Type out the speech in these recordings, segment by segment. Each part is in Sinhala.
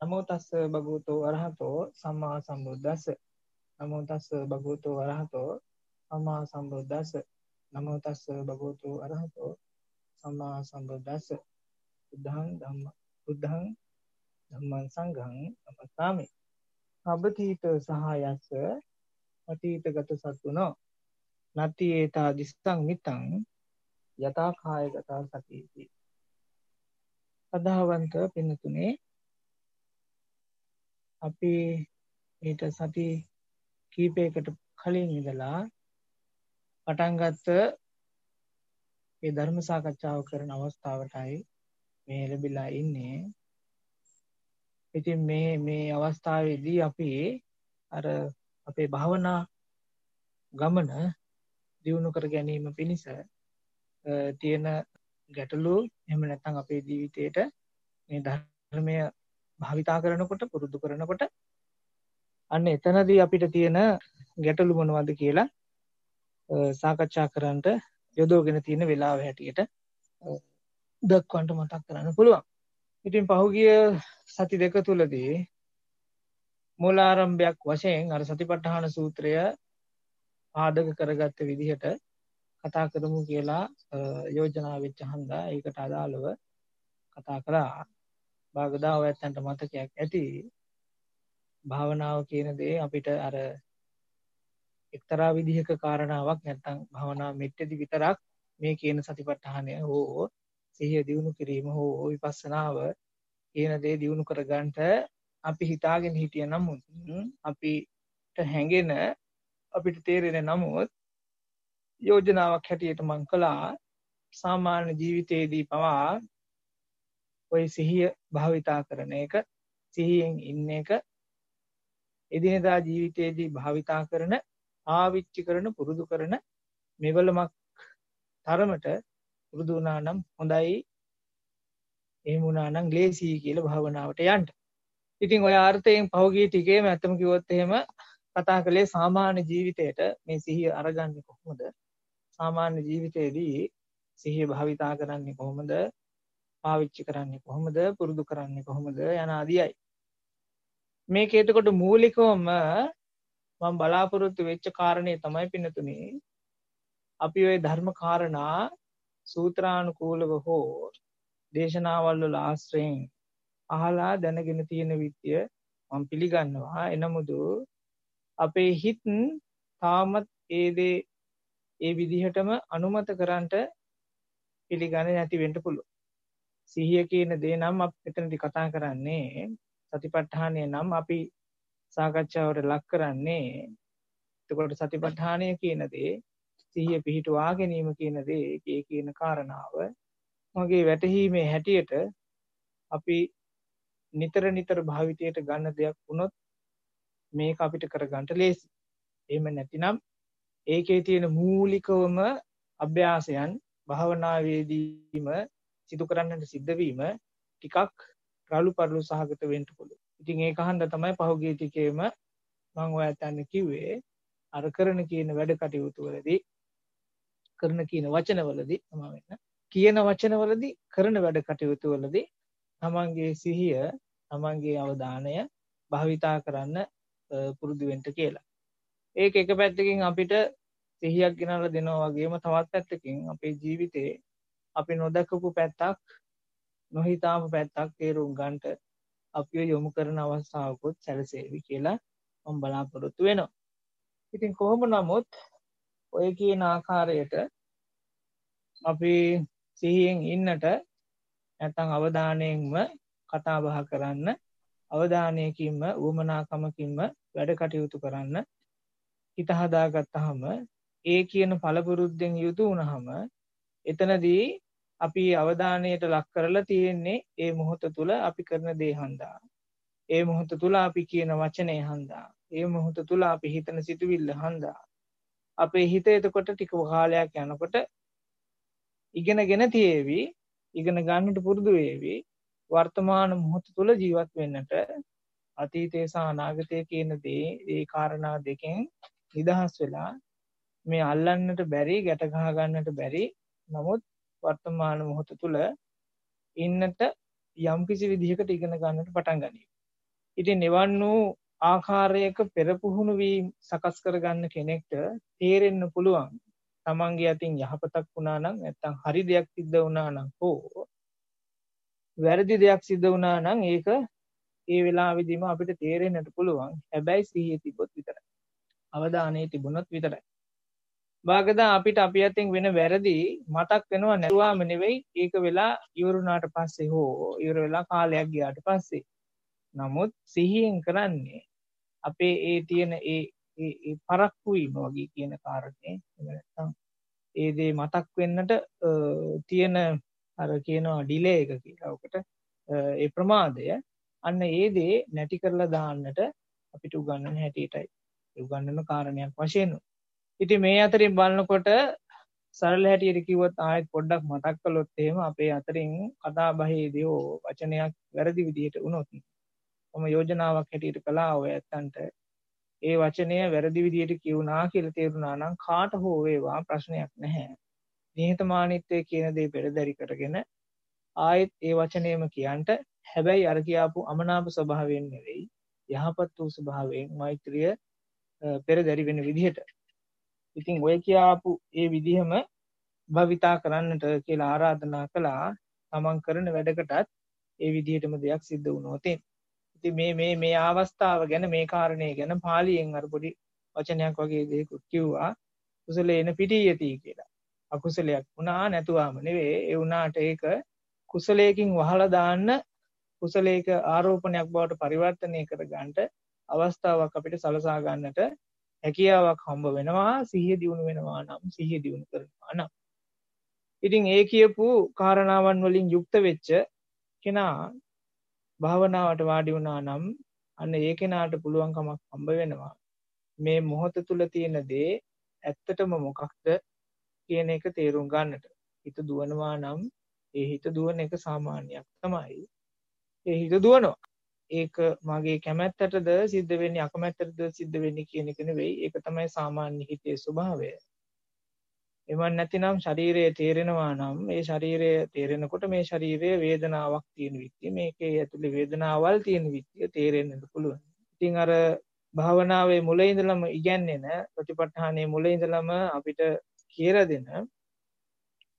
නමෝ තස්ස භගවතෝ අරහතෝ සම්මා සම්බුද්දස්ස නමෝ තස්ස භගවතෝ අරහතෝ සම්මා සම්බුද්දස්ස නමෝ තස්ස භගවතෝ අරහතෝ සම්මා සම්බුද්දස්ස බුද්ධං ධම්ම බුද්ධං ධම්මං සංඝං නමස්සාමි අබතීත සහායස්ස අතීතගත සත්තුනෝ නත්ති ඒතා දිස්සං මිතං යථා කායගතා සතිති සදාවන්ත පින්නතුනේ අපි ඊට සති කීපයකට කලින් ඉඳලා පටන් ගත්ත ඒ ධර්ම සාකච්ඡාව කරන අවස්ථාවටයි මේ ලැබිලා ඉන්නේ. ඉතින් මේ මේ අවස්ථාවේදී අපි අර අපේ භාවනා ගමන දියුණු කර ගැනීම පිණිස තියෙන ගැටලු එහෙම නැත්නම් අපේ ජීවිතේට මේ ධර්මය භාවිතා කරනකොට පුරුදු කරනකොට අන්න එතනදී අපිට තියෙන ගැටලු මොනවද කියලා සාකච්ඡා කරන්නට යොදෝගෙන තියෙන වෙලාව හැටියට දක්වන්ට මතක් කරන්න පුළුවන්. ඉතින් පහුගිය සති දෙක තුලදී මූලාරම්භයක් වශයෙන් අර සතිපට්ඨාන සූත්‍රය පාදක කරගත්ත විදිහට කතා කරමු කියලා යෝජනා වෙච්ච හන්දා ඒකට අදාළව කතා කරා. භාගදා ඔයත්තන්ට මතකයක් ඇති. භාවනාව කියන දේ අපිට අර එක්තරා විදිහක කාරණාවක් නැත්තම් භවනා මෙට්ටදි විතරක් මේ කියන සතිපට්ඨානය හෝ සිහිය දියුණු කිරීම හෝ විපස්සනාව කියන දේ දියුණු කරගන්නට අපි හිතාගෙන හිටිය නමුත් අපිට හැඟෙන අපිට තේරෙන නමුත් යෝජනාවක් හැටියට මං කළා සාමාන්‍ය ජීවිතයේදී පවා ඔය සිහිය භාවිතා කරන එක සිහියෙන් ඉන්න එක එදිනෙදා ජීවිතයේදී භාවිතා කරන ආවිච්චි කරන පුරුදු කරන මෙවලමක් තරමට පුරුදු වුණා නම් හොඳයි එහෙම වුණා නම් ලේසියි කියලා භාවනාවට යන්න. ඉතින් ඔය ආර්ථයෙන් පහුගිය ටිකේම ඇත්තම කිව්වොත් එහෙම කතා කළේ සාමාන්‍ය ජීවිතයට මේ සිහිය අරගන්නේ කොහොමද? සාමාන්‍ය ජීවිතයේදී සිහිය භාවිතා කරන්නේ කොහොමද? පාවිච්චි කරන්නේ කොහොමද? පුරුදු කරන්නේ කොහොමද? යන ආදියයි. මේක එතකොට මූලිකවම මම බලාපොරොත්තු වෙච්ච කාරණය තමයි පින්නතුනේ අපි ওই ධර්ම කාරණා සූත්‍රානුකූලව හෝ දේශනාවල් වල ආශ්‍රයෙන් අහලා දැනගෙන තියෙන විත්‍ය මම පිළිගන්නවා එනමුදු අපේ හිත් තාමත් ඒ දේ ඒ විදිහටම අනුමත කරන්නට පිළිගන්නේ නැති වෙන්න පුළුවන්. සිහිය කියන දේ නම් අපි මෙතනදී කතා කරන්නේ සතිපට්ඨානය නම් අපි සාකච්ඡාවට ලක් කරන්නේ එතකොට සතිපට්ඨානය කියන දේ සිහිය පිහිටුවා ගැනීම කියන දේ ඒ කියන කාරණාව මගේ වැටහීමේ හැටියට අපි නිතර නිතර භාවිතයට ගන්න දෙයක් වුණොත් මේක අපිට කරගන්නට ලේසි. එහෙම නැතිනම් ඒකේ තියෙන මූලිකවම අභ්‍යාසයන් භාවනාවේදීම සිදු කරන්නට සිද්ධ වීම ටිකක් රළු පරළු සහගත වෙන්න පුළුවන්. ඉතින් ඒක හන්ද තමයි පහුගිය ටිකේම මම ඔයත් අන්න කිව්වේ අර කරන කියන වැඩ කටයුතු වලදී කරන කියන වචනවලදී තමයි වෙන්න කියන වචනවලදී කරන වැඩ කටයුතු වලදී තමන්ගේ සිහිය තමන්ගේ අවධානය භාවිතා කරන්න පුරුදු වෙන්න කියලා. ඒක එක පැත්තකින් අපිට සිහියක් ගෙනල්ලා දෙනවා වගේම තවත් පැත්තකින් අපේ ජීවිතේ අපි නොදකපු පැත්තක් නොහිතාම පැත්තක් තේරුම් ගන්නට අපිව යොමු කරන අවස්ථාවකුත් සැලසේවි කියලා මම බලාපොරොත්තු වෙනවා. ඉතින් කොහොම නමුත් ඔය කියන ආකාරයට අපි සිහියෙන් ඉන්නට නැත්නම් අවධානයෙන්ම කතා බහ කරන්න අවධානයකින්ම උවමනාකමකින්ම වැඩ කටයුතු කරන්න හිත හදාගත්තාම ඒ කියන පළපුරුද්දෙන් යුතු වුණාම එතනදී අපි අවධානයට ලක් කරලා තියෙන්නේ ඒ මොහොත තුල අපි කරන දේ හන්දා. ඒ මොහොත තුල අපි කියන වචනේ හන්දා. ඒ මොහොත තුල අපි හිතන සිතුවිල්ල හන්දා. අපේ හිත එතකොට ටික කාලයක් යනකොට ඉගෙනගෙන තියේවි. ඉගෙන ගන්නට පුරුදු වේවි. වර්තමාන මොහොත තුල ජීවත් වෙන්නට අතීතය සහ අනාගතය කියන දේ ඒ කාරණා දෙකෙන් නිදහස් වෙලා මේ අල්ලන්නට බැරි ගැට ගහ ගන්නට බැරි නමුත් වර්තමාන මොහොත තුළ ඉන්නට යම්කිසි විදිහකට ඉගෙන ගන්නට පටන් ගනී. ඉතින් නිවන් වූ ආකාරයක පෙරපුහුණු වීම සකස් කරගන්න කෙනෙක්ට තේරෙන්න පුළුවන් තමන්ගේ අතින් යහපතක් වුණා නම් නැත්තම් හරි දෙයක් සිද්ධ වුණා නම් හෝ වැරදි දෙයක් සිද්ධ වුණා නම් ඒක ඒ වෙලාවෙදිම අපිට තේරෙන්නට පුළුවන්. හැබැයි සිහිය තිබොත් විතරයි. අවධානය තිබුණොත් විතරයි. භාගදා අපිට අපි අතින් වෙන වැරදි මතක් වෙනවා නැතුවාම නෙවෙයි. ඒක වෙලා ඉවරුණාට පස්සේ හෝ ඉවර වෙලා කාලයක් ගියාට පස්සේ. නමුත් සිහියෙන් කරන්නේ අපේ ඒ තියෙන ඒ පරක්කු වීම වගේ කියන කාරණය නැත්නම් ඒ දේ මතක් වෙන්නට තියෙන අර කියනවා ඩිලේ එක කියලා. ඔකට ඒ ප්‍රමාදය. අන්න ඒ දේ නැති කරලා දාන්නට අපිට උගන්නන හැටියටයි. උගන්නන කාරණයක් වශයෙන් ඉතින් මේ අතරින් බලනකොට සරල හැටියට කිව්වොත් ආයෙත් පොඩ්ඩක් මතක් කළොත් එහෙම අපේ අතරින් කතා බහේදී වචනයක් වැරදි විදිහට වුණොත් මම යෝජනාවක් හැටියට කළා ඔය ඇත්තන්ට ඒ වචනය වැරදි විදියට කිවුනා කියලා තේරුණා නම් කාට හෝ වේවා ප්‍රශ්නයක් නැහැ. නිහතමානීත්වය කියන දේ පෙරදරි කරගෙන ආයෙත් ඒ වචනයම කියන්ට හැබැයි අර කියාපු අමනාප ස්වභාවයෙන් නෙවෙයි යහපත් වූ ස්වභාවයෙන් මෛත්‍රිය පෙරදරි වෙන විදිහට. ඉතින් ඔය කියාපු ඒ විදිහම භවිතා කරන්නට කියලා ආරාධනා කළා. තමන් කරන වැඩකටත් ඒ විදිහටම දෙයක් සිද්ධ වුණොත් ඉතින් මේ මේ මේ අවස්ථාව ගැන මේ කාරණේ ගැන පාලියෙන් අර පොඩි වචනයක් වගේ දෙයක්ත් කිව්වා. කුසලේන පිටියති කියලා. අකුසලයක් වුණා නැතුවම නෙවෙයි. ඒ වුණාට ඒක කුසලයකින් වහලා දාන්න කුසලයක ආරෝපණයක් බවට පරිවර්තනය කර ගන්නට අවස්ථාවක් අපිට සලසා ගන්නට හැකියාවක් හම්බ වෙනවා සිහිය දියුණු වෙනවා නම් සිහිය දියුණු කරනවා නම්. ඉතින් ඒ කියපු කාරණාවන් වලින් යුක්ත වෙච්ච කෙනා භාවනාවට වාඩි වුණා නම් අන්න ඒ කෙනාට පුළුවන්කමක් හම්බ වෙනවා. මේ මොහොත තුල තියෙන දේ ඇත්තටම මොකක්ද කියන එක තේරුම් ගන්නට. හිත දුවනවා නම් ඒ හිත දුවන එක සාමාන්‍යයක් තමයි. ඒ හිත දුවනවා. ඒක මගේ කැමැත්තටද සිද්ධ වෙන්නේ අකමැත්තටද සිද්ධ වෙන්නේ කියන එක නෙවෙයි ඒක තමයි සාමාන්‍ය හිතේ ස්වභාවය එවන් නැතිනම් ශරීරය තේරෙනවා නම් ඒ ශරීරය තේරෙනකොට මේ ශරීරය වේදනාවක් තියෙන විත්තිය මේකේ ඇතුළේ වේදනාවල් තියෙන විත්තිය තේරෙන්නට පුළුවන්. ඉතින් අර භාවනාවේ මුල ඉඳලම ඉගැන්නෙන ප්‍රතිපත්තානේ මුල ඉඳලම අපිට කියලා දෙන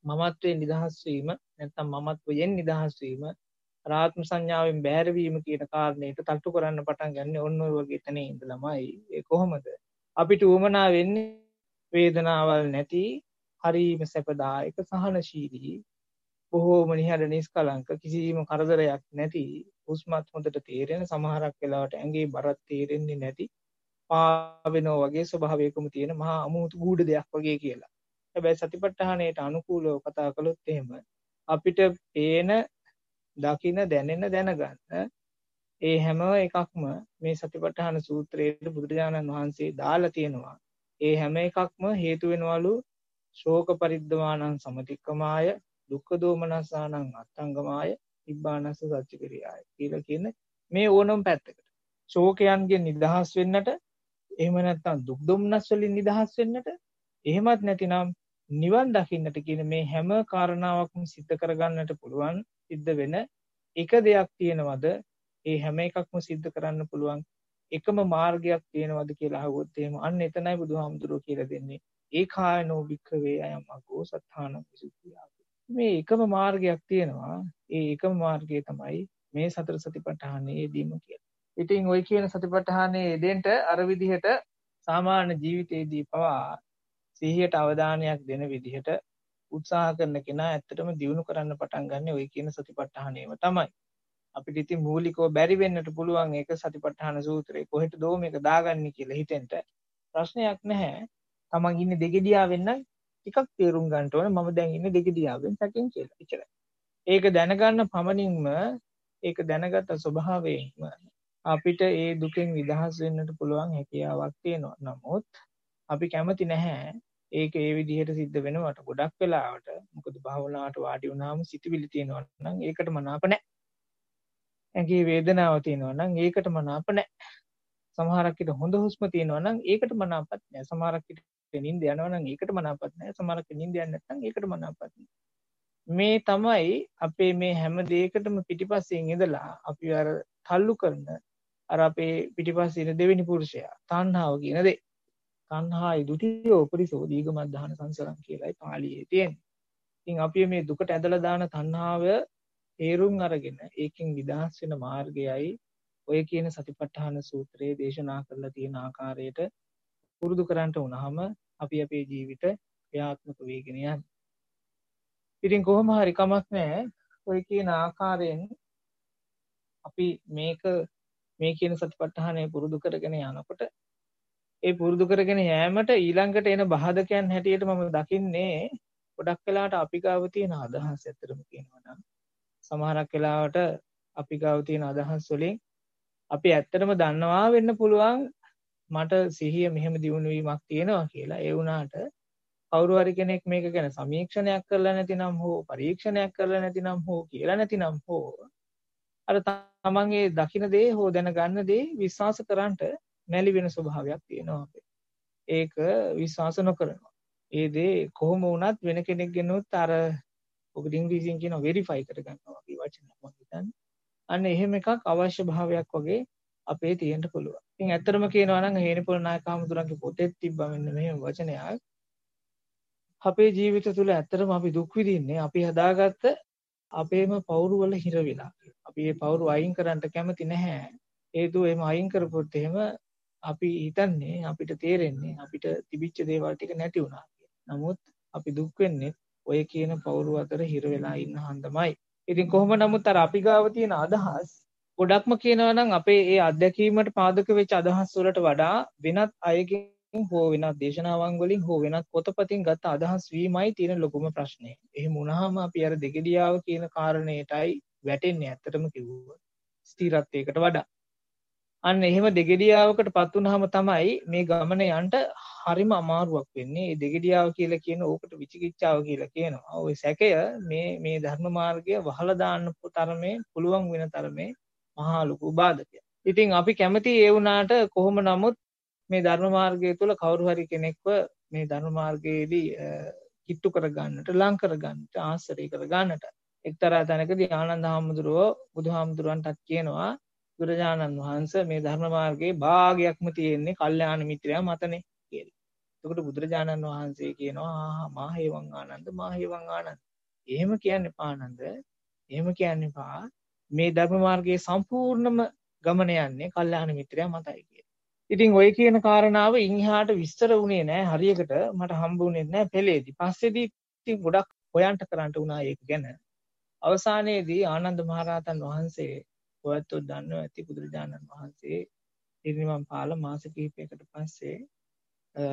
මමත්වයෙන් නිදහස් වීම නැත්නම් මමත්වයෙන් නිදහස් වීම ආත්ම සංඥාවෙන් බැහැරවීම කියන කාරණයට තට්ටු කරන්න පටන් ගන්න ඔන්න ඔය වගේ තැන ඉඳලමයි ඒ කොහොමද අපිට උවමනා වෙන්නේ වේදනාවල් නැති හරීම සැපදායක සහනශීලී බොහෝම නිහඬ නිස්කලංක කිසිම කරදරයක් නැති හුස්මත් හොඳට තේරෙන සමහරක් වෙලාවට ඇඟේ බරත් තේරෙන්නේ නැති පාවෙනෝ වගේ ස්වභාවයකම තියෙන මහා අමුතු ගූඩ දෙයක් වගේ කියලා. හැබැයි සතිපට්ඨානයට අනුකූලව කතා කළොත් එහෙම අපිට පේන දකින දැනෙන දැනගන්න ඒ හැම එකක්ම මේ සතිපට්ඨාන සූත්‍රයේ බුදුරජාණන් වහන්සේ දාලා තියෙනවා. ඒ හැම එකක්ම හේතු වෙනවලු ශෝක පරිද්දවානං සමතික්කමාය දුක්ඛ දෝමනසානං අත්ංගමාය නිබ්බානස්ස සච්චිකිරියාය කියලා කියන මේ ඕනම පැත්තකට ශෝකයන්ගෙන් නිදහස් වෙන්නට එහෙම නැත්නම් දුක් දුම්නස් වලින් නිදහස් වෙන්නට එහෙමත් නැතිනම් නිවන් දකින්නට කියන මේ හැම කාරණාවක්ම සිද්ධ කරගන්නට පුළුවන් සිද්ධ වෙන එක දෙයක් තියෙනවද ඒ හැම එකක්ම සිද්ධ කරන්න පුළුවන් එකම මාර්ගයක් තියෙනවද කියලා අහුවොත් එහෙම අන්න එතනයි බුදුහාමුදුරුවෝ කියලා දෙන්නේ ඒකායනෝ භික්ඛවේ අයම් අගෝ සත්තානං විසුද්ධියා. මේ එකම මාර්ගයක් තියෙනවා. ඒ එකම මාර්ගය තමයි මේ සතර සතිපට්ඨානයේ යෙදීම කියලා. ඉතින් ওই කියන සතිපට්ඨානයේ යෙදෙන්න අර විදිහට සාමාන්‍ය ජීවිතයේදී පවා සිහියට අවධානයක් දෙන විදිහට උත්සාහ කරන කෙනා ඇත්තටම දියුණු කරන්න පටන් ගන්න ওই කියන සතිපට්ඨානයම තමයි. අපිට ඉතින් මූලිකව බැරි වෙන්නට පුළුවන් ඒක සතිපට්ඨාන සූත්‍රයේ කොහෙට දෝ මේක දාගන්නේ කියලා හිතෙන්ට ප්‍රශ්නයක් නැහැ. තමන් ඉන්න දෙගෙඩියාවෙන් නම් ටිකක් තේරුම් ගන්න ඕනේ මම දැන් ඉන්නේ දෙගෙඩියාවෙන් සැකෙන් කියලා. එච්චරයි. ඒක දැනගන්න පමණින්ම ඒක දැනගත ස්වභාවයෙන්ම අපිට ඒ දුකෙන් නිදහස් වෙන්නට පුළුවන් හැකියාවක් තියෙනවා. නමුත් අපි කැමති නැහැ ඒක ඒ විදිහට සිද්ධ වෙනවට ගොඩක් වෙලාවට මොකද භාවනාවට වාඩි වුණාම සිතුවිලි තියෙනවා නම් ඒකට මනාප නැහැ. ඇඟේ වේදනාව තියෙනවා නම් ඒකට මනාප නැහැ. සමහරක් විට හොඳ හුස්ම තියෙනවා නම් ඒකට මනාපත් නැහැ. සමහරක් විට නින්ද යනවා නම් ඒකට මනාපත් නැහැ. සමහරක් නින්ද යන්නේ නැත්නම් ඒකට මනාපත් නැහැ. මේ තමයි අපේ මේ හැම දෙයකටම පිටිපස්සෙන් ඉඳලා අපි අර තල්ලු කරන අර අපේ පිටිපස්සේ ඉන්න දෙවෙනි පුරුෂයා තණ්හාව කියන දේ. තණ්හායි දුතියෝ උපරිසෝ දීගමද්ධාන සංසරම් කියලායි පාළියේ තියෙන්නේ. ඉතින් අපි මේ දුකට ඇදලා දාන තණ්හාව තේරුම් අරගෙන ඒකෙන් නිදහස් වෙන මාර්ගයයි ඔය කියන සතිපට්ඨාන සූත්‍රයේ දේශනා කරලා තියෙන ආකාරයට පුරුදු කරන්නට වුණාම අපි අපේ ජීවිත ක්‍රියාත්මක වෙගෙන යන්නේ. ඉතින් කොහොම හරි කමක් නැහැ. ඔය කියන ආකාරයෙන් අපි මේක මේ කියන සතිපට්ඨානය පුරුදු කරගෙන යනකොට ඒ පුරුදු කරගෙන යෑමට ඊළඟට එන බාධකයන් හැටියට මම දකින්නේ ගොඩක් වෙලාට අපි ගාව තියෙන අදහස් ඇත්තටම කියනවා නම් සමහරක් වෙලාවට අපි ගාව තියෙන අදහස් වලින් අපි ඇත්තටම දන්නවා වෙන්න පුළුවන් මට සිහිය මෙහෙම දියුණු වීමක් තියෙනවා කියලා. ඒ වුණාට කවුරු හරි කෙනෙක් මේක ගැන සමීක්ෂණයක් කරලා නැතිනම් හෝ පරීක්ෂණයක් කරලා නැතිනම් හෝ කියලා නැතිනම් හෝ අර තමන්ගේ දකින දේ හෝ දැනගන්න දේ විශ්වාස කරන්නට මැලි වෙන ස්වභාවයක් තියෙනවා අපේ. ඒක විශ්වාස නොකරනවා. ඒ දේ කොහොම වුණත් වෙන කෙනෙක් ගෙනුත් අර ඔකට ඉංග්‍රීසියෙන් කියනවා වෙරිෆයි කරගන්නවා වගේ වචනයක් මම හිතන්නේ. අන්න එහෙම එකක් අවශ්‍ය භාවයක් වගේ අපේ තියෙන්න පුළුවන්. ඉතින් ඇත්තටම කියනවා නම් හේනිපොළ නායක හමුදුරන්ගේ පොතේ තිබ්බා මෙන්න මෙහෙම වචනයක්. අපේ ජීවිත තුළ ඇත්තටම අපි දුක් විඳින්නේ අපි හදාගත්ත අපේම පවුරු වල හිර වෙලා. අපි මේ පවුරු අයින් කරන්න කැමති නැහැ. හේතුව එහෙම අයින් කරපොත් එහෙම අපි හිතන්නේ අපිට තේරෙන්නේ අපිට තිබිච්ච දේවල් ටික නැති වුණා නමුත් අපි දුක් වෙන්නේ ඔය කියන පවුරු අතර හිර වෙලා ඉන්න හන්දමයි. ඉතින් කොහොම නමුත් අර අපි ගාව තියෙන අදහස් ගොඩක්ම කියනවා නම් අපේ ඒ අත්දැකීමට පාදක වෙච්ච අදහස් වලට වඩා වෙනත් අයගෙන් හෝ වෙනත් දේශනාවන් වලින් හෝ වෙනත් පොතපතින් ගත්ත අදහස් වීමයි තියෙන ලොකුම ප්‍රශ්නේ. එහෙම වුණාම අපි අර දෙගිඩියාව කියන කාරණේටයි වැටෙන්නේ ඇත්තටම කිව්වොත්. ස්ථිරත්වයකට වඩා. අන්න එහෙම දෙගෙඩියාවකට පත් වුනහම තමයි මේ ගමන යන්න හරිම අමාරුවක් වෙන්නේ. මේ දෙගෙඩියාව කියලා කියන ඕකට විචිකිච්ඡාව කියලා කියනවා. ওই සැකය මේ මේ ධර්ම මාර්ගය වහලා දාන්න තරමේ පුළුවන් වෙන තරමේ මහා ලොකු බාධකයක්. ඉතින් අපි කැමති ඒ වුණාට කොහොම නමුත් මේ ධර්ම මාර්ගය තුළ කවුරු හරි කෙනෙක්ව මේ ධර්ම මාර්ගයේදී කිට්ටු කරගන්නට ලං කරගන්නට ආශ්‍රය කරගන්නට එක්තරා තැනකදී ආනන්ද හාමුදුරුවෝ බුදුහාමුදුරුවන්ටත් කියනවා බුදුරජාණන් වහන්සේ මේ ධර්ම මාර්ගයේ භාගයක්ම තියෙන්නේ කල්යාණ මිත්‍රයා මතනේ කියලා. එතකොට බුදුරජාණන් වහන්සේ කියනවා ආහා මා හේවං ආනන්ද මා හේවං ආනන්ද. එහෙම කියන්න එපා ආනන්ද. එහෙම කියන්න එපා. මේ ධර්ම මාර්ගයේ සම්පූර්ණම ගමන යන්නේ කල්යාණ මිත්‍රයා මතයි කියලා. ඉතින් ඔය කියන කාරණාව ඉන්හාට විස්තර වුණේ නෑ හරියකට මට හම්බුනේ නෑ පෙළේදී. පස්සේදී ඉතින් ගොඩක් හොයන්ට කරන්නට වුණා ඒක ගැන. අවසානයේදී ආනන්ද මහරහතන් වහන්සේ ඔයත්තුත් දන්නවා ඇති බුදුරජාණන් වහන්සේ පිරිනිවන් පාල මාස කිහිපයකට පස්සේ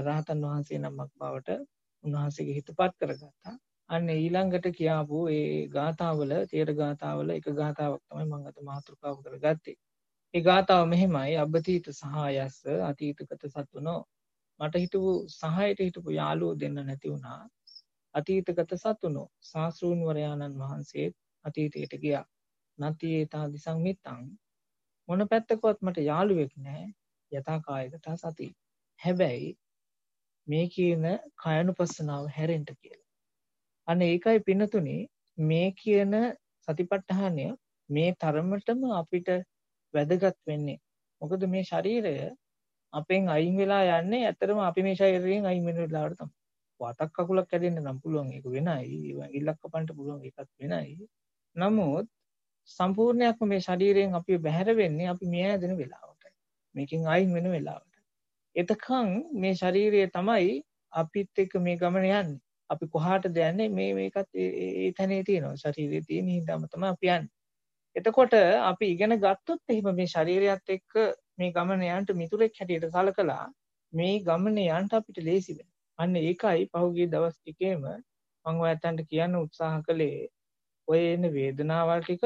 රහතන් වහන්සේ නමක් බවට උන්වහන්සේගේ හිතපත් කරගත්තා. අන්න ඊළඟට කියාපු ඒ ගාථාවල තේර ගාථාවල එක ගාථාවක් තමයි මම අද මාතෘකාව කරගත්තේ. ඒ ගාථාව මෙහෙමයි අබ්බතීත සහායස්ස අතීතගත සතුනෝ මට හිටපු සහායට හිටපු යාළුවෝ දෙන්න නැති වුණා. අතීතගත සතුනෝ ශාස්ත්‍රූන්වරයාණන් වහන්සේ අතීතයට ගියා. නතියේතා දිසං මිත්තං මොන පැත්තකවත් මට යාළුවෙක් නෑ යථා කායගත සති. හැබැයි මේ කියන කයනුපස්සනාව හැරෙන්ට කියලා. අන්න ඒකයි පින්නතුනේ මේ කියන සතිපට්ඨානය මේ තරමටම අපිට වැදගත් වෙන්නේ. මොකද මේ ශරීරය අපෙන් අයින් වෙලා යන්නේ ඇත්තටම අපි මේ ශරීරයෙන් අයින් වෙන වෙලාවට තමයි. වතක් කකුලක් කැඩෙන්න නම් පුළුවන් ඒක වෙනයි. ඇඟිල්ලක් කපන්න පුළුවන් ඒකත් වෙනයි. නමුත් සම්පූර්ණයක්ම මේ ශරීරයෙන් අපි බැහැර වෙන්නේ අපි මිය ඇදෙන වෙලාවට. මේකෙන් අයින් වෙන වෙලාවට. එතකන් මේ ශරීරය තමයි අපිත් එක්ක මේ ගමන යන්නේ. අපි කොහාටද යන්නේ මේ මේකත් ඒ තැනේ තියෙනවා. ශරීරයේ තියෙන හින්දාම තමයි අපි යන්නේ. එතකොට අපි ඉගෙන ගත්තොත් එහෙම මේ ශරීරයත් එක්ක මේ ගමන යන්න මිතුරෙක් හැටියට සලකලා මේ ගමන යන්න අපිට ලේසි වෙනවා. අන්න ඒකයි පහුගිය දවස් ටිකේම මම ඔයයන්ට කියන්න උත්සාහ කළේ ඔය එන වේදනාවල් ටික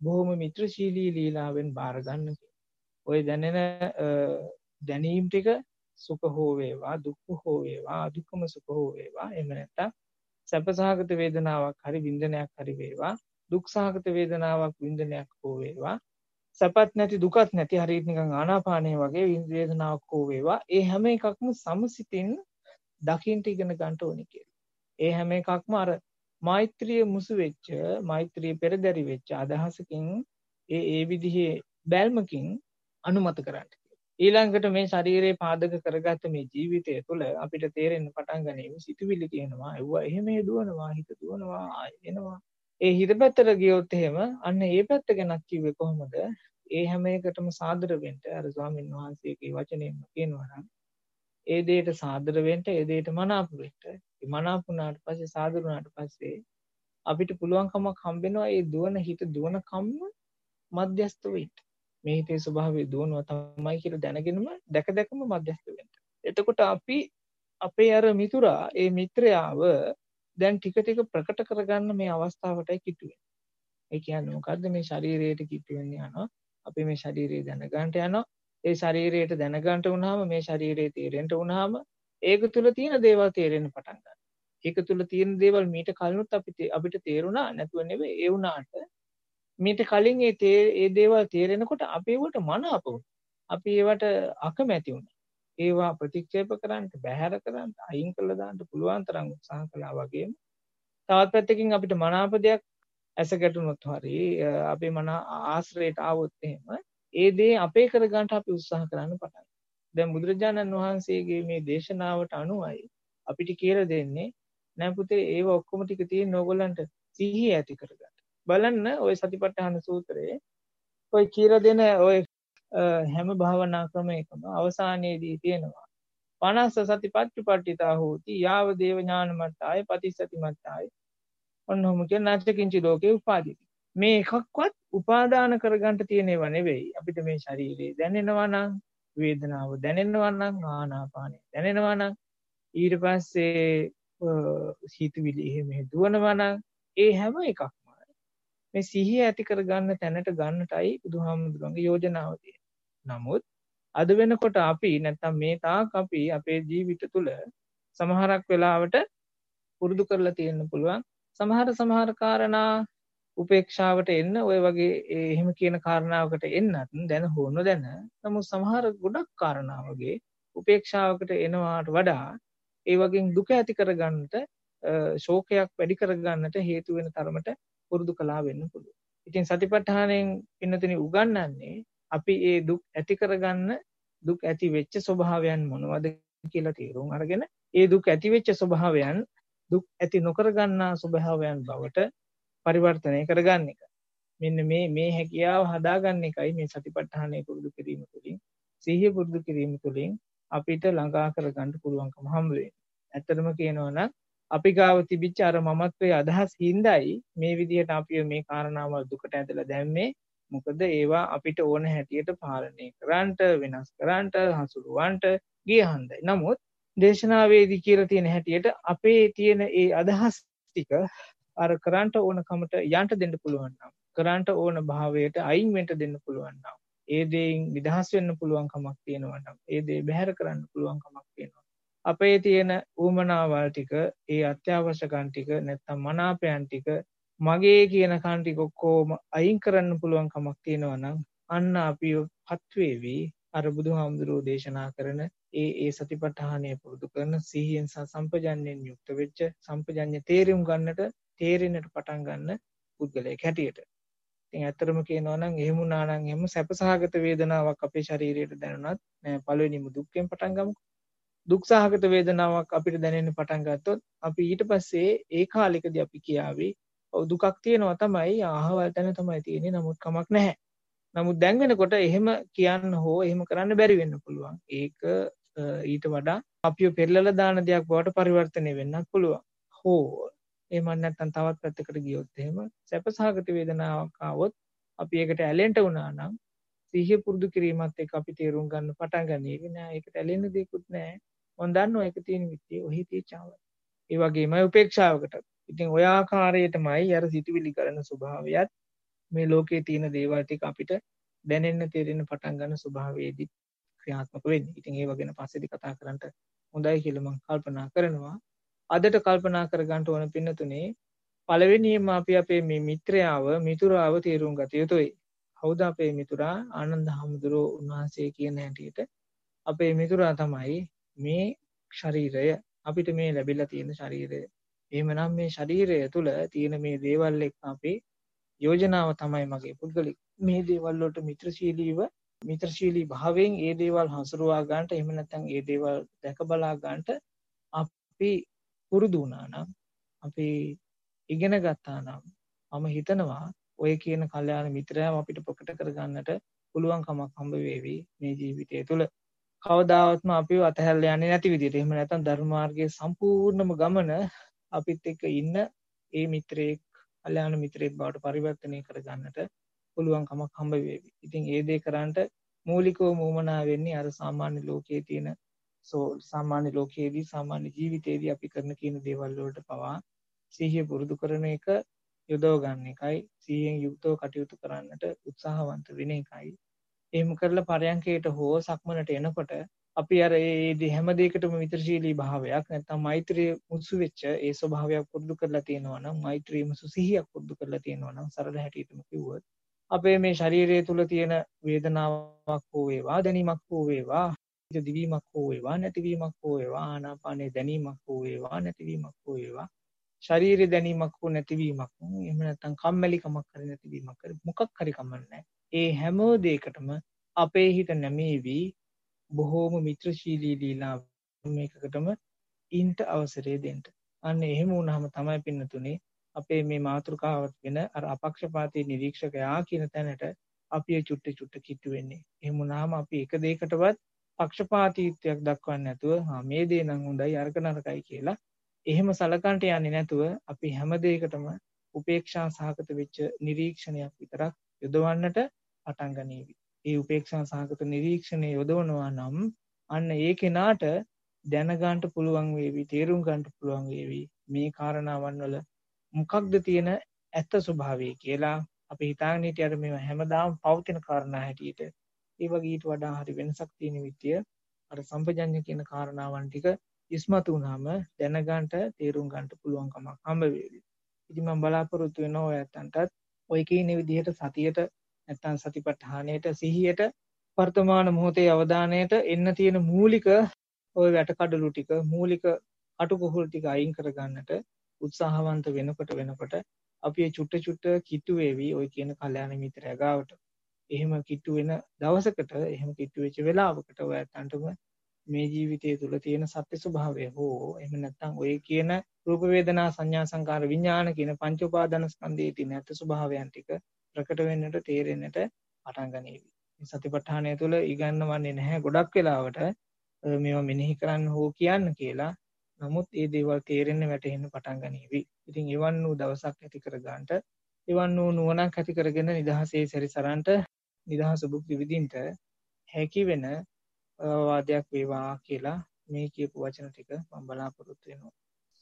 බොහොම මිත්‍රශීලී ලීලාවෙන් බාරගන්න ඔය දැනෙන දැනීම් ටික සුඛ හෝ වේවා දුක්ඛ හෝ වේවා අදුක්කම සුඛ හෝ වේවා එහෙම නැත්නම් සැපසහගත වේදනාවක් හරි වින්දනයක් හරි වේවා දුක්සහගත වේදනාවක් වින්දනයක් හෝ වේවා සැපත් නැති දුකත් නැති හරියට නිකන් ආනාපානය වගේ වේදනාවක් හෝ වේවා ඒ හැම එකක්ම සමසිතින් දකින්න ඉගෙන ගන්න ඕනේ කියලා. ඒ හැම එකක්ම අර මෛත්‍රිය මුසු වෙච්ච මෛත්‍රිය පෙරදැරි වෙච්ච අදහසකින් ඒ ඒ විදිහේ බැල්මකින් අනුමත කරන්න. ඊළඟට මේ ශරීරයේ පාදක කරගත්ත මේ ජීවිතය තුළ අපිට තේරෙන්න පටන් ගනීම සිතුවිලි තියෙනවා එව්වා එහෙම දුවනවා හිත දුවනවා එනවා ඒ හිත පැත්තට ගියොත් එහෙම අන්න ඒ පැත්ත ගැනත් කිව්වේ කොහොමද ඒ හැම එකටම සාදර වෙන්න අර ස්වාමීන් වහන්සේගේ වචනයෙන්ම කියනවා නම් ඒ දෙයට සාදර වෙන්න ඒ දෙයට මනාප වෙන්න මනාප වුණාට පස්සේ සාදර වුණාට පස්සේ අපිට පුළුවන්කමක් හම්බෙනවා ඒ දුවන හිත දුවන කම්ම මධ්‍යස්ත වෙන්න මේ හිතේ ස්වභාවය දුවනවා තමයි කියලා දැනගෙනම දැක දැකම මධ්‍යස්ත වෙන්න එතකොට අපි අපේ අර මිතුරා ඒ මිත්‍රයාව දැන් ටික ටික ප්‍රකට කරගන්න මේ අවස්ථාවටයි කිට්ටුවෙන්නේ. ඒ කියන්නේ මොකද්ද මේ ශරීරයට කිට්ටු වෙන්නේ යනවා. අපි මේ ශරීරය දැනගන්නට යනවා. ඒ ශරීරයට දැනගන්නට වුණාම මේ ශරීරයේ තේරෙන්න වුණාම ඒක තුල තියෙන දේවල් තේරෙන්න පටන් ගන්නවා. ඒක තුල තියෙන දේවල් මීට කලිනුත් අපිට අපිට තේරුණා නැතුව නෙවෙයි ඒ වුණාට මීට කලින් ඒ ඒ දේවල් තේරෙනකොට අපි ඒවට මනාප වුණා. අපි ඒවට අකමැති වුණා. ඒවා ප්‍රතික්ෂේප කරන්න බැහැර කරන්න අයින් කළා දාන්න පුළුවන් තරම් උත්සාහ කළා වගේම තවත් පැත්තකින් අපිට මනාප දෙයක් ඇස ගැටුනොත් හරි අපේ මන ආශ්‍රයට ආවොත් එහෙම ඒ දේ අපේ කරගන්නට අපි උත්සාහ කරන්න පටන් දැන් බුදුරජාණන් වහන්සේගේ මේ දේශනාවට අනුවයි අපිට කියලා දෙන්නේ නෑ පුතේ ඒව ඔක්කොම ටික තියෙන ඕගොල්ලන්ට සිහිය ඇති කරගන්න. බලන්න ওই සතිපට්ඨාන සූත්‍රයේ ඔය කියලා දෙන ඔය හැම භාවනා ක්‍රමයකම අවසානයේදී තියෙනවා. පනස්ස සති පච්චුපට්ඨිතා හෝති යාව දේව ඥාන මට්ටාය පතිස්සති මට්ටාය. ඔන්න ඔහොම කියන නාචකින්චි ලෝකේ උපාදිති මේ එකක්වත් උපාදාන කරගන්න තියෙනව නෙවෙයි අපිට මේ ශරීරයේ දැනෙනවා නම් වේදනාව දැනෙනවා නම් ආනාපානය දැනෙනවා නම් ඊට පස්සේ හිතවිලි එහෙම දුවනවා නම් ඒ හැම එකක්ම මේ සිහිය ඇති කරගන්න තැනට ගන්නටයි බුදුහාමුදුරන්ගේ යෝජනාව තියෙන්නේ. නමුත් අද වෙනකොට අපි නැත්තම් මේ තාක් අපි අපේ ජීවිත තුළ සමහරක් වෙලාවට පුරුදු කරලා තියෙන්න පුළුවන් සමහර සමහර කාරණා උපේක්ෂාවට එන්න ඔය වගේ එහෙම කියන කාරණාවකට එන්නත් දැන හෝ නොදැන නමුත් සමහර ගොඩක් කාරණා වගේ උපේක්ෂාවකට එනවාට වඩා ඒ වගේ දුක ඇති කරගන්නට ශෝකයක් වැඩි කරගන්නට හේතු වෙන තරමට පුරුදු කලා වෙන්න පුළුවන්. ඉතින් සතිපට්ඨානයෙන් පින්නතුනි උගන්වන්නේ අපි ඒ දුක් ඇති කරගන්න දුක් ඇති වෙච්ච ස්වභාවයන් මොනවද කියලා තේරුම් අරගෙන ඒ දුක් ඇති වෙච්ච ස්වභාවයන් දුක් ඇති නොකරගන්නා ස්වභාවයන් බවට පරිවර්තනය කරගන්න එක. මෙන්න මේ මේ හැකියාව හදාගන්න එකයි මේ සතිපට්ඨානය පුරුදු කිරීම තුළින් සිහිය පුරුදු කිරීම තුළින් අපිට ළඟා කරගන්න පුළුවන්කම හම්බ වෙන්නේ. ඇත්තටම කියනවා නම් අපි ගාව තිබිච්ච අර මමත්වයේ අදහස් හින්දායි මේ විදිහට අපි මේ කාරණාවල් දුකට ඇදලා දැම්මේ මොකද ඒවා අපිට ඕන හැටියට පාලනය කරන්නට වෙනස් කරන්නට හසුරුවන්ට ගිය හන්දයි. නමුත් දේශනාවේදී කියලා තියෙන හැටියට අපේ තියෙන ඒ අදහස් ටික අර කරන්ට ඕන කමට යන්ට දෙන්න පුළුවන් නම් කරන්ට ඕන භාවයට අයින් වෙන්න දෙන්න පුළුවන් නම් ඒ දේෙන් නිදහස් වෙන්න පුළුවන් කමක් තියෙනවා නම් ඒ දේ බැහැර කරන්න පුළුවන් කමක් තියෙනවා. අපේ තියෙන ඌමනාවල් ටික ඒ අත්‍යවශ්‍යකම් ටික නැත්තම් මනාපයන් ටික මගේ කියන කන් ටික ඔක්කොම අයින් කරන්න පුළුවන් කමක් තියෙනවා නම් අන්න අපි පත්වේවි අර බුදුහාමුදුරුවෝ දේශනා කරන ඒ ඒ සතිපට්ඨානය පුරුදු කරන සිහියෙන් සහ සම්පජන්යෙන් යුක්ත වෙච්ච සම්පජඤ්ඤ තේරුම් ගන්නට තේරෙන්නට පටන් ගන්න පුද්ගලයෙක් හැටියට. ඉතින් ඇත්තටම කියනවා නම් එහෙම වුණා නම් එහෙම සැපසහගත වේදනාවක් අපේ ශරීරයට දැනුණත් නෑ පළවෙනිම දුක්ෙන් පටන් ගමුකෝ. දුක්සහගත වේදනාවක් අපිට දැනෙන්න පටන් ගත්තොත් අපි ඊට පස්සේ ඒ කාලෙකදී අපි කියාවේ ඔව් දුකක් තියෙනවා තමයි අහවල් තැන තමයි තියෙන්නේ නමුත් කමක් නැහැ. නමුත් දැන් වෙනකොට එහෙම කියන්න හෝ එහෙම කරන්න බැරි වෙන්න පුළුවන්. ඒක ඊට වඩා අපිව පෙරලලා දාන දෙයක් බවට පරිවර්තනය වෙන්නත් පුළුවන්. හෝ එහෙම නැත්නම් තවත් පැත්තකට ගියොත් එහෙම සැපසහගත වේදනාවක් ආවොත් අපි ඒකට ඇලෙන්ට වුණා නම් සිහිය පුරුදු කිරීමත් එක්ක අපි තේරුම් ගන්න පටන් ගන්නේ නෑ ඒකට ඇලෙන්න දෙයක්වත් නෑ මම දන්නවා ඒක තියෙන විදිය ඔහි තියෙච්චාව ඒ වගේමයි උපේක්ෂාවකට ඉතින් ඔය ආකාරයටමයි අර සිතුවිලි කරන ස්වභාවයත් මේ ලෝකයේ තියෙන දේවල් ටික අපිට දැනෙන්න තේරෙන්න පටන් ගන්න ස්වභාවයේදී ක්‍රියාත්මක වෙන්නේ. ඉතින් ඒව ගැන පස්සේදී කතා කරන්න හොඳයි කියලා මම කල්පනා කරනවා. අදට කල්පනා කරගන්න ඕන පින්නතුනේ පළවෙනියෙන්ම අපි අපේ මේ මිත්‍රයාව මිතුරාව තේරුම් ගත යුතුයි. කවුද අපේ මිතුරා? ආනන්ද හාමුදුරුවෝ උන්වහන්සේ කියන හැටියට අපේ මිතුරා තමයි මේ ශරීරය. අපිට මේ ලැබිලා තියෙන ශරීරය. එහෙමනම් මේ ශරීරය තුල තියෙන මේ දේවල් එක්ක අපි යෝජනාව තමයි මගේ පුද්ගලික මේ දේවල් වලට මිත්‍රශීලීව මිත්‍රශීලී භාවයෙන් ඒ දේවල් හසුරුවා ගන්නට එහෙම නැත්නම් ඒ දේවල් දැක බලා ගන්නට අපි පුරුදු වුණා නම් අපි ඉගෙන ගත්තා නම් මම හිතනවා ඔය කියන කල්යාණ මිත්‍රයම අපිට ප්‍රකට කරගන්නට පුළුවන් කමක් හම්බ වේවි මේ ජීවිතය තුළ කවදාවත්ම අපි අතහැරලා යන්නේ නැති විදිහට එහෙම නැත්නම් ධර්ම මාර්ගයේ සම්පූර්ණම ගමන අපිත් එක්ක ඉන්න ඒ මිත්‍රයෙක් කල්යාණ මිත්‍රයෙක් බවට පරිවර්තනය කරගන්නට පුළුවන් කමක් හම්බ වේවි. ඉතින් ඒ දේ කරන්නට මූලිකව මුමනා වෙන්නේ අර සාමාන්‍ය ලෝකයේ තියෙන සෝ සාමාන්‍ය ලෝකයේදී සාමාන්‍ය ජීවිතයේදී අපි කරන කියන දේවල් වලට පවා සිහිය පුරුදු කරන එක යොදව ගන්න එකයි සිහියෙන් යුක්තව කටයුතු කරන්නට උත්සාහවන්ත වෙන එකයි. එහෙම කරලා පරයන්කයට හෝ සක්මනට එනකොට අපි අර ඒ හැම දෙයකටම මිත්‍රශීලී භාවයක් නැත්නම් මෛත්‍රිය මුසු වෙච්ච ඒ ස්වභාවයක් පුරුදු කරලා තියෙනවා නම් මෛත්‍රිය මුසු සිහියක් පුරුදු කරලා තියෙනවා නම් සරල හැටියටම කිව්වොත් අපේ මේ ශරීරය තුළ තියෙන වේදනාවක් හෝ වේවා දැනීමක් හෝ වේවා දිවීමක් හෝ වේවා නැතිවීමක් හෝ වේවා ආනාපානයේ දැනීමක් හෝ වේවා නැතිවීමක් හෝ වේවා ශරීරය දැනීමක් හෝ නැතිවීමක් එහෙම නැත්නම් කම්මැලිකමක් හරි නැතිවීමක් හරි මොකක් හරි කමන්නේ ඒ හැම දෙයකටම අපේ හිත නැමේවි බොහෝම මිත්‍රශීලී ලීලා මේකකටම ඉන්ට අවසරය දෙන්න අන්න එහෙම වුණාම තමයි පින්නතුනේ අපේ මේ මාතෘකාවත් වෙන අර අපක්ෂපාතී නිරීක්ෂකයා කියන තැනට අපි චුට්ට චුට්ට කිට්ටු වෙන්නේ. එහෙම වුණාම අපි එක දෙයකටවත් පක්ෂපාතීත්වයක් දක්වන්නේ නැතුව හා මේ දේ නම් හොඳයි අරක නරකයි කියලා එහෙම සලකන්ට යන්නේ නැතුව අපි හැම දෙයකටම උපේක්ෂා සහගත වෙච්ච නිරීක්ෂණයක් විතරක් යොදවන්නට පටන් ගනීවි. ඒ උපේක්ෂා සහගත නිරීක්ෂණය යොදවනවා නම් අන්න ඒ කෙනාට දැනගන්නට පුළුවන් වේවි, තේරුම් ගන්නට පුළුවන් වේවි මේ කාරණාවන් වල මොකක්ද තියෙන ඇත්ත ස්වභාවය කියලා අපි හිතාගෙන හිටියට මේව හැමදාම පවතින කාරණා හැටියට ඒ වගේ ඊට වඩා හරි වෙනසක් තියෙන විදිය අර සම්පජඤ්ඤ කියන කාරණාවන් ටික ඉස්මතු වුනහම දැනගන්නට තේරුම් ගන්නට පුළුවන්කමක් හම්බ වේවි. ඉතින් මම බලාපොරොත්තු වෙනවා ඔයයන්ටත් ඔය කියන විදිහට සතියට නැත්තම් සතිපට්ඨානයට සිහියට වර්තමාන මොහොතේ අවධානයට එන්න තියෙන මූලික ওই වැටකඩලු ටික මූලික අටුකුහුල් ටික අයින් කරගන්නට උත්සාහවන්ත වෙනකොට වෙනකොට අපි චුට්ට චුට්ට කිට්ටු වේවි ඔය කියන කල්යාණ මිත්‍රයා ගාවට. එහෙම කිට්ටු වෙන දවසකට එහෙම කිට්ටු වෙච්ච වෙලාවකට ඔය ඇත්තන්ටම මේ ජීවිතය තුළ තියෙන සත්‍ය ස්වභාවය හෝ එහෙම නැත්නම් ඔය කියන රූප වේදනා සංඥා සංකාර විඥාන කියන පංච උපාදාන ස්කන්ධයේ තියෙන ඇත්ත ස්වභාවයන් ටික ප්‍රකට වෙන්නට තේරෙන්නට පටන් ගනීවි. මේ සතිපට්ඨානය තුළ ඉගන්නවන්නේ නැහැ ගොඩක් වෙලාවට මේවා මෙනෙහි කරන්න හෝ කියන්න කියලා නමුත් ඒ දේවල් තේරෙන්න වැටහෙන්න පටන් ගනීවි. ඉතින් එවන් වූ දවසක් ඇති කරගන්නට එවන් වූ නුවණක් ඇති කරගෙන නිදහසේ සැරිසරන්ට නිදහස භුක්ති විඳින්නට හැකි වෙන වාදයක් වේවා කියලා මේ කියපු වචන ටික මම බලාපොරොත්තු වෙනවා.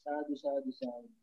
සාදු සාදු සාදු